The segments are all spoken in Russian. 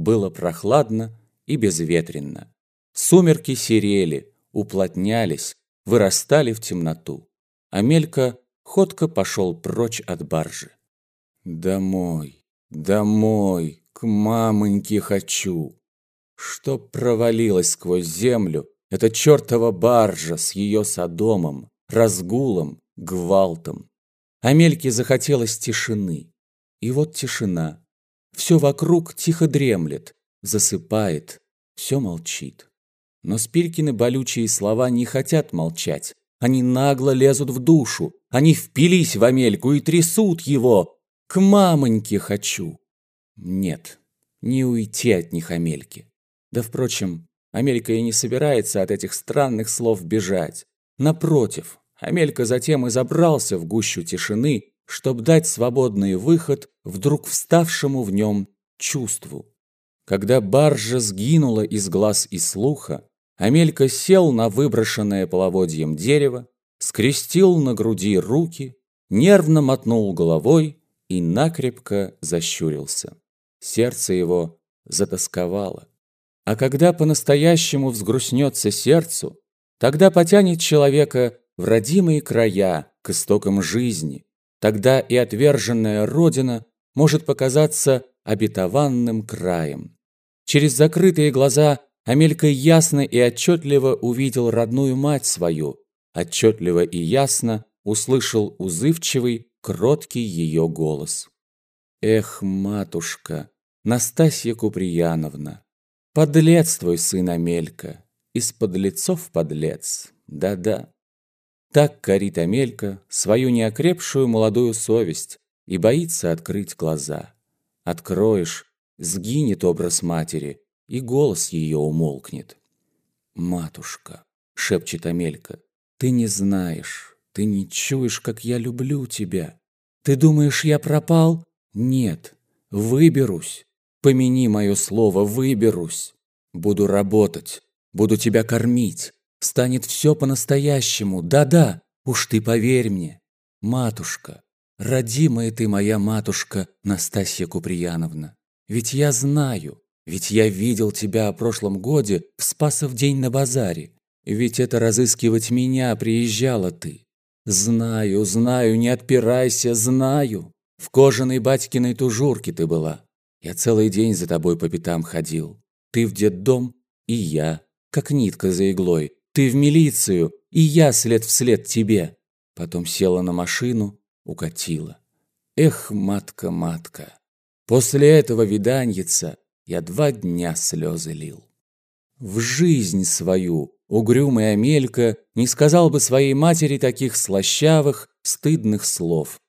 было прохладно и безветренно. Сумерки серели, уплотнялись, вырастали в темноту. Амелька ходко пошел прочь от баржи. «Домой, домой, к мамоньке хочу!» Что провалилась сквозь землю эта чертова баржа с ее садомом, разгулом, гвалтом. Амельке захотелось тишины. И вот тишина. Все вокруг тихо дремлет, засыпает, все молчит. Но Спилькины болючие слова не хотят молчать. Они нагло лезут в душу. Они впились в Амельку и трясут его. К мамоньке хочу. Нет, не уйти от них Амельке. Да, впрочем, Амелька и не собирается от этих странных слов бежать. Напротив, Амелька затем и забрался в гущу тишины, чтобы дать свободный выход вдруг вставшему в нем чувству. Когда баржа сгинула из глаз и слуха, Амелька сел на выброшенное половодьем дерево, скрестил на груди руки, нервно мотнул головой и накрепко защурился. Сердце его затасковало. А когда по-настоящему взгрустнется сердцу, тогда потянет человека в родимые края, к истокам жизни. Тогда и отверженная родина может показаться обетованным краем. Через закрытые глаза Амелька ясно и отчетливо увидел родную мать свою, отчетливо и ясно услышал узывчивый, кроткий ее голос. «Эх, матушка, Настасья Куприяновна, Подлец твой сын Амелька, из подлецов подлец, да-да. Так корит Амелька свою неокрепшую молодую совесть и боится открыть глаза. Откроешь, сгинет образ матери, и голос ее умолкнет. «Матушка», — шепчет Амелька, — «ты не знаешь, ты не чуешь, как я люблю тебя. Ты думаешь, я пропал? Нет, выберусь. Помяни мое слово, выберусь. Буду работать, буду тебя кормить. Станет все по-настоящему, да-да, уж ты поверь мне. Матушка, родимая ты моя матушка, Настасья Куприяновна. Ведь я знаю, ведь я видел тебя о прошлом годе в Спасов день на базаре. Ведь это разыскивать меня приезжала ты. Знаю, знаю, не отпирайся, знаю. В кожаной батькиной тужурке ты была. Я целый день за тобой по пятам ходил. Ты в детдом, и я, как нитка за иглой. Ты в милицию, и я след вслед тебе. Потом села на машину, укатила. Эх, матка, матка, после этого виданьица я два дня слезы лил. В жизнь свою угрюмая Амелька не сказал бы своей матери таких слащавых, стыдных слов.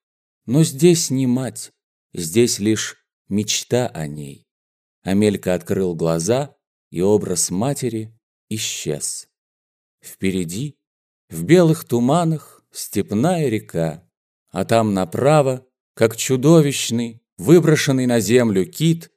Но здесь не мать, здесь лишь мечта о ней. Амелька открыл глаза, и образ матери исчез. Впереди, в белых туманах, степная река, а там направо, как чудовищный, выброшенный на землю кит,